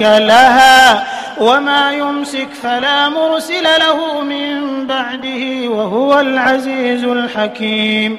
لها وما يمسك فلا مرسل له من بعده وهو العزيز الحكيم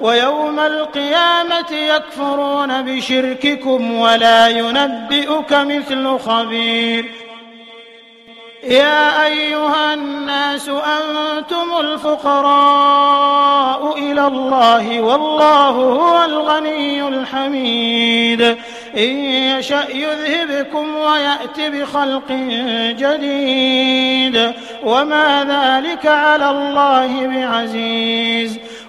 ويوم القيامة يكفرون بشرككم ولا ينبئك مثل خبير. يا أيها الناس أنتم الفقراء إلى الله والله هو الغني الحميد. إن يشأ يذهبكم ويأت بخلق جديد. وما ذلك على الله بعزيز.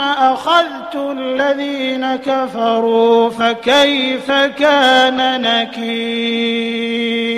أخذت الذين كفروا فكيف كان نكير؟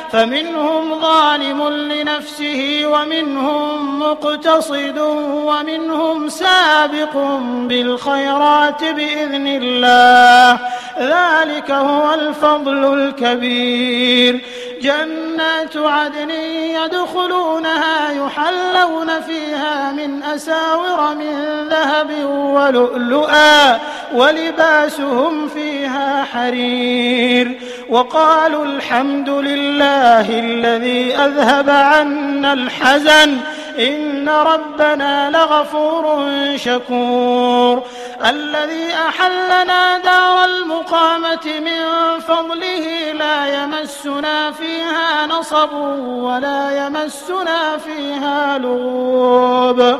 فمنهم ظالم لنفسه ومنهم مقتصد ومنهم سابق بالخيرات بإذن الله. ذلك هو الفضل الكبير. جنات عدن يدخلونها يحلون فيها من أساور من ذهب ولؤلؤا ولباسهم فيها حرير. وقالوا الحمد لله الذي أذهب عنا الحزن. إن ربنا لغفور شكور. الذي أحلنا دار المقامة من فضله لا يمسنا فيها نصب ولا يمسنا فيها لغوب.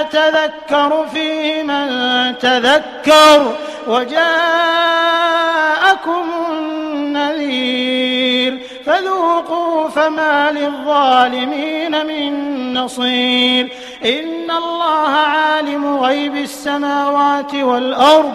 يتذكر فيه من تذكر وجاءكم النذير فذوقوا فما للظالمين من نصير إن الله عالم غيب السماوات والأرض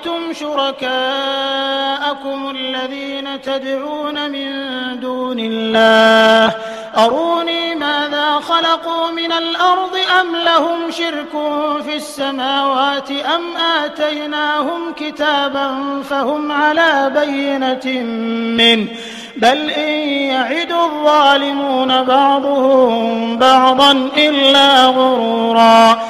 أرأيتم شركاءكم الذين تدعون من دون الله. أروني ماذا خلقوا من الأرض أم لهم شرك في السماوات أم آتيناهم كتابا فهم على بينة منه. بل إن يعد الظالمون بعضهم بعضا إلا غرورا.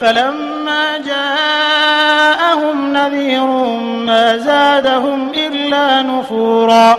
فلما جاءهم نذير ما زادهم إلا نفورا